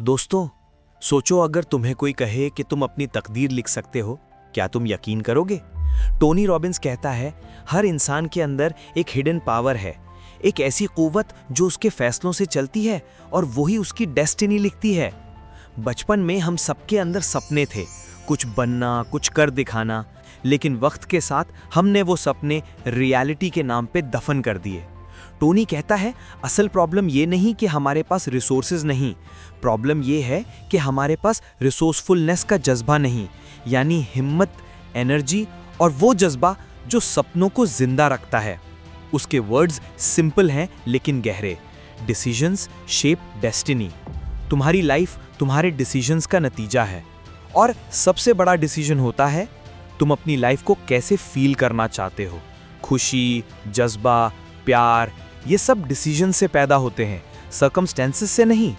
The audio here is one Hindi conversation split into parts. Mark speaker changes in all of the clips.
Speaker 1: दोस्तों, सोचो अगर तुम्हें कोई कहे कि तुम अपनी तकदीर लिख सकते हो, क्या तुम यकीन करोगे? टोनी रॉबिन्स कहता है, हर इंसान के अंदर एक हिडन पावर है, एक ऐसी कुवत जो उसके फैसलों से चलती है और वही उसकी डेस्टिनी लिखती है। बचपन में हम सबके अंदर सपने थे, कुछ बनना, कुछ कर दिखाना, लेकिन वक्त के साथ हमने वो सपने रियलिटी के नाम पे दफन कर दिए। टोनी कहता है, असल प्रॉब्लम ये नहीं कि हमारे पास रिसोर्सेज नहीं। प्रॉब्लम ये है कि हमारे पास रिसोर्सफुलनेस का जज्बा नहीं। यानी हिम्मत एनर्जी और वो जज्बा जो सपनों को ज़िंदा रखता है। उसके वर्ड्स सिंपल हैं लेकिन गहरे। डिसीजंस शेप डेस्टिनी तुम्हारी लाइफ तुम्हारे डिसीजंस का नतीजा है। और सबसे बड़ा डिसीज़न होता है, तुम अपनी लाइफ को कैसे फील करना चाहते हो? खुशी, जज्बा प्यार, ये सब डिसीज़न से पैदा होते हैं सर्कमस्टेंसेस से नहीं।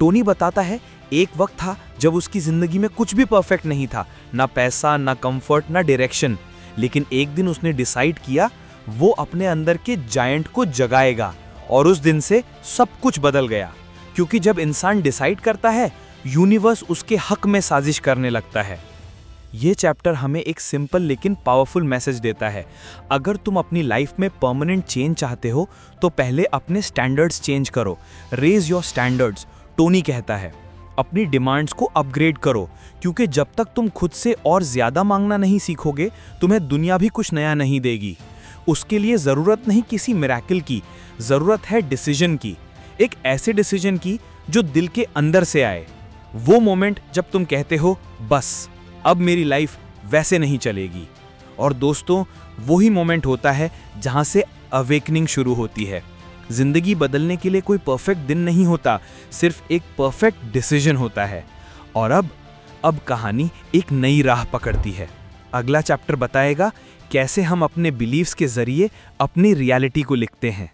Speaker 1: टोनी बताता है, एक वक्त था जब उसकी ज़िंदगी में कुछ भी परफेक्ट नहीं था, ना पैसा, ना कंफर्ट ना डायरेक्शन लेकिन एक दिन उसने डिसाइड किया, वो अपने अंदर के जायंट को जगाएगा और उस दिन से सब कुछ बदल गया। क्योंकि जब इंसान डिसाइड करता है यूनिवर्स उसके हक में साजिश करने लगता है। ये चैप्टर हमें एक सिंपल लेकिन पावरफुल मैसेज देता है। अगर तुम अपनी लाइफ में परमानेंट चेंज चाहते हो तो पहले अपने स्टैंडर्ड्स चेंज करो। रेज योर स्टैंडर्ड्स टोनी कहता है। अपनी डिमांड्स को अपग्रेड करो, क्योंकि जब तक तुम खुद से और ज़्यादा मांगना नहीं सीखोगे, तुम्हें दुनिया भी कुछ नया नहीं देगी। उसके लिए ज़रूरत नहीं किसी मेराकिल की, ज़रूरत है डिसीज़न की। एक ऐसे डिसीज़न की जो दिल के अंदर से आए। वो मोमेंट जब तुम कहते हो, बस। अब मेरी लाइफ वैसे नहीं चलेगी। और दोस्तों, वही मोमेंट होता है जहाँ से अवेकनिंग शुरू होती है। ज़िंदगी बदलने के लिए कोई परफेक्ट दिन नहीं होता, सिर्फ़ एक परफेक्ट डिसीज़न होता है। और अब अब कहानी एक नई राह पकड़ती है। अगला चैप्टर बताएगा कैसे हम अपने बिलीव्स के ज़रिए अपनी रियलिटी को लिखते हैं।